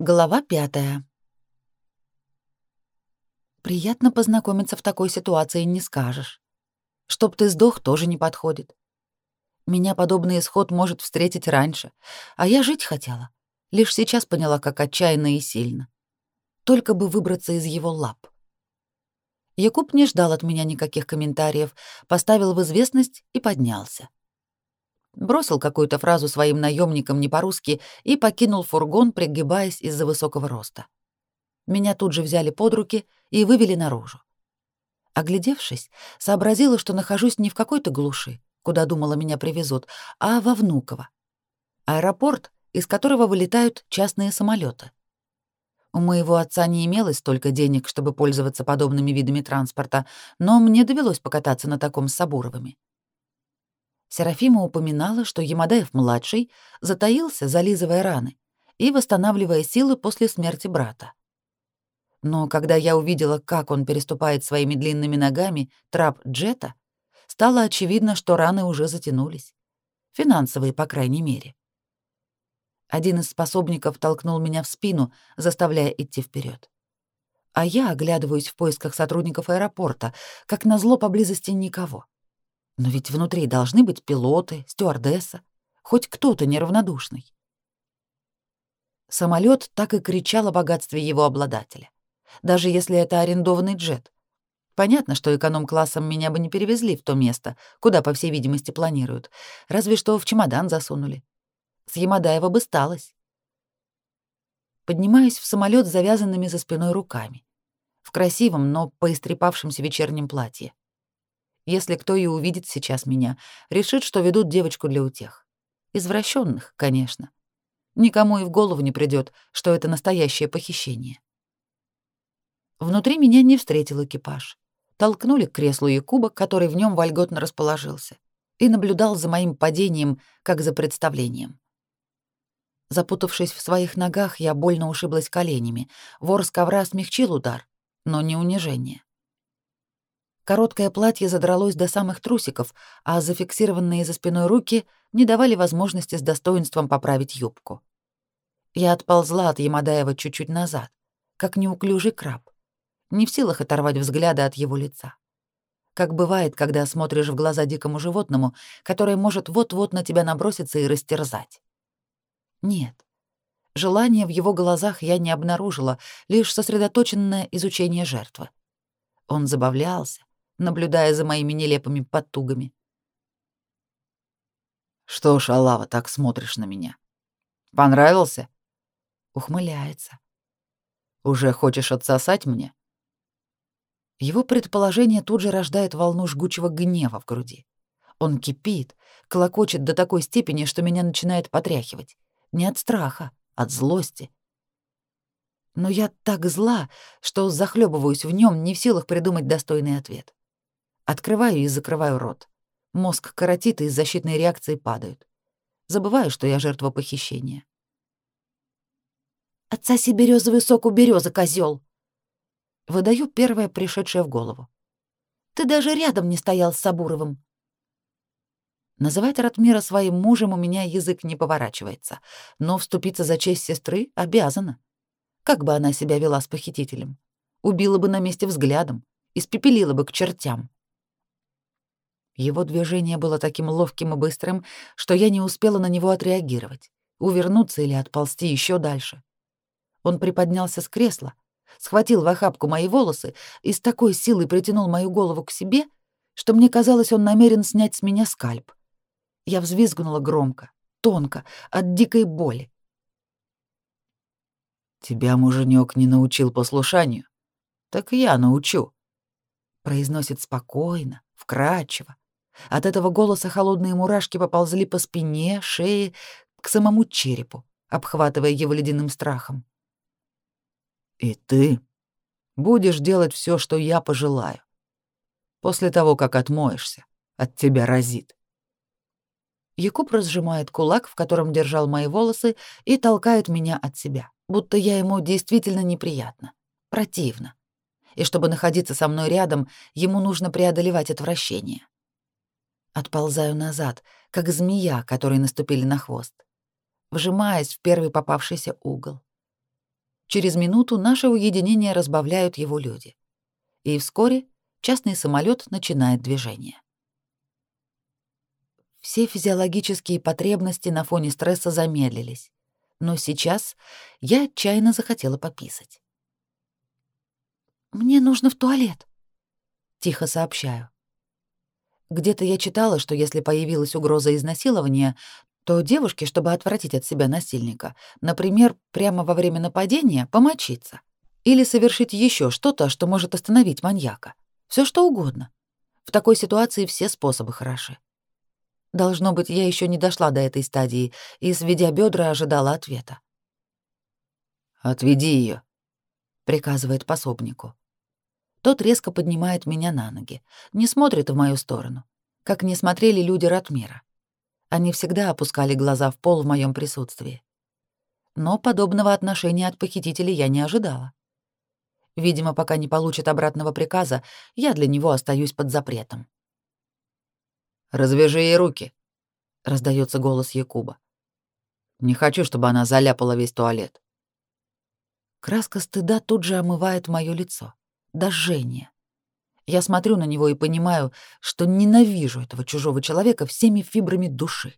Глава пятая. Приятно познакомиться в такой ситуации не скажешь. Чтоб ты сдох, тоже не подходит. Меня подобный исход может встретить раньше, а я жить хотела. Лишь сейчас поняла, как отчаянно и сильно. Только бы выбраться из его лап. Якуб не ждал от меня никаких комментариев, поставил в известность и поднялся бросил какую-то фразу своим наемникам не по-русски и покинул фургон, пригибаясь из-за высокого роста. Меня тут же взяли под руки и вывели наружу. Оглядевшись, сообразила, что нахожусь не в какой-то глуши, куда думала меня привезут, а во Внуково. Аэропорт, из которого вылетают частные самолеты. У моего отца не имелось столько денег, чтобы пользоваться подобными видами транспорта, но мне довелось покататься на таком с Сабуровыми. Серафима упоминала, что Ямадаев-младший затаился, зализывая раны, и восстанавливая силы после смерти брата. Но когда я увидела, как он переступает своими длинными ногами трап джета, стало очевидно, что раны уже затянулись. Финансовые, по крайней мере. Один из способников толкнул меня в спину, заставляя идти вперед. А я оглядываюсь в поисках сотрудников аэропорта, как назло поблизости никого. Но ведь внутри должны быть пилоты, стюардесса, хоть кто-то неравнодушный. Самолет так и кричал о богатстве его обладателя. Даже если это арендованный джет. Понятно, что эконом-классом меня бы не перевезли в то место, куда, по всей видимости, планируют. Разве что в чемодан засунули. С Ямадаева бы сталось. Поднимаюсь в самолет с завязанными за спиной руками. В красивом, но поистрепавшемся вечернем платье если кто и увидит сейчас меня, решит, что ведут девочку для утех. Извращенных, конечно. Никому и в голову не придет, что это настоящее похищение. Внутри меня не встретил экипаж. Толкнули к креслу Якуба, который в нем вольготно расположился, и наблюдал за моим падением, как за представлением. Запутавшись в своих ногах, я больно ушиблась коленями. Вор с ковра смягчил удар, но не унижение. Короткое платье задралось до самых трусиков, а зафиксированные за спиной руки не давали возможности с достоинством поправить юбку. Я отползла от Ямадаева чуть-чуть назад, как неуклюжий краб, не в силах оторвать взгляда от его лица. Как бывает, когда смотришь в глаза дикому животному, которое может вот-вот на тебя наброситься и растерзать. Нет. Желания в его глазах я не обнаружила, лишь сосредоточенное изучение жертвы. Он забавлялся, наблюдая за моими нелепыми подтугами. «Что ж, Алава, так смотришь на меня? Понравился?» Ухмыляется. «Уже хочешь отсосать мне?» Его предположение тут же рождает волну жгучего гнева в груди. Он кипит, клокочет до такой степени, что меня начинает потряхивать. Не от страха, от злости. Но я так зла, что захлебываюсь в нем, не в силах придумать достойный ответ. Открываю и закрываю рот. Мозг коротит, и из защитной реакции падают. Забываю, что я жертва похищения. «Отсоси березовый сок у березы, козел! Выдаю первое, пришедшее в голову. «Ты даже рядом не стоял с Сабуровым!» Называть Ратмира своим мужем у меня язык не поворачивается, но вступиться за честь сестры обязана. Как бы она себя вела с похитителем? Убила бы на месте взглядом, испепелила бы к чертям. Его движение было таким ловким и быстрым, что я не успела на него отреагировать, увернуться или отползти еще дальше. Он приподнялся с кресла, схватил в охапку мои волосы и с такой силой притянул мою голову к себе, что мне казалось, он намерен снять с меня скальп. Я взвизгнула громко, тонко, от дикой боли. «Тебя муженек не научил послушанию. Так я научу», — произносит спокойно, вкрадчиво, от этого голоса холодные мурашки поползли по спине, шее, к самому черепу, обхватывая его ледяным страхом. «И ты будешь делать все, что я пожелаю. После того, как отмоешься, от тебя разит». Якуб разжимает кулак, в котором держал мои волосы, и толкает меня от себя, будто я ему действительно неприятно, противно. И чтобы находиться со мной рядом, ему нужно преодолевать отвращение. Отползаю назад, как змея, которой наступили на хвост, вжимаясь в первый попавшийся угол. Через минуту наше уединение разбавляют его люди. И вскоре частный самолет начинает движение. Все физиологические потребности на фоне стресса замедлились, но сейчас я отчаянно захотела пописать. «Мне нужно в туалет», — тихо сообщаю. Где-то я читала, что если появилась угроза изнасилования, то девушке, чтобы отвратить от себя насильника, например, прямо во время нападения помочиться или совершить еще что-то, что может остановить маньяка. Все что угодно. В такой ситуации все способы хороши. Должно быть, я еще не дошла до этой стадии и, сведя бедра, ожидала ответа. «Отведи ее, приказывает пособнику. Тот резко поднимает меня на ноги, не смотрит в мою сторону, как не смотрели люди Ратмира. Они всегда опускали глаза в пол в моем присутствии. Но подобного отношения от похитителей я не ожидала. Видимо, пока не получит обратного приказа, я для него остаюсь под запретом. «Развяжи ей руки», — раздается голос Якуба. «Не хочу, чтобы она заляпала весь туалет». Краска стыда тут же омывает мое лицо дожжение. Я смотрю на него и понимаю, что ненавижу этого чужого человека всеми фибрами души.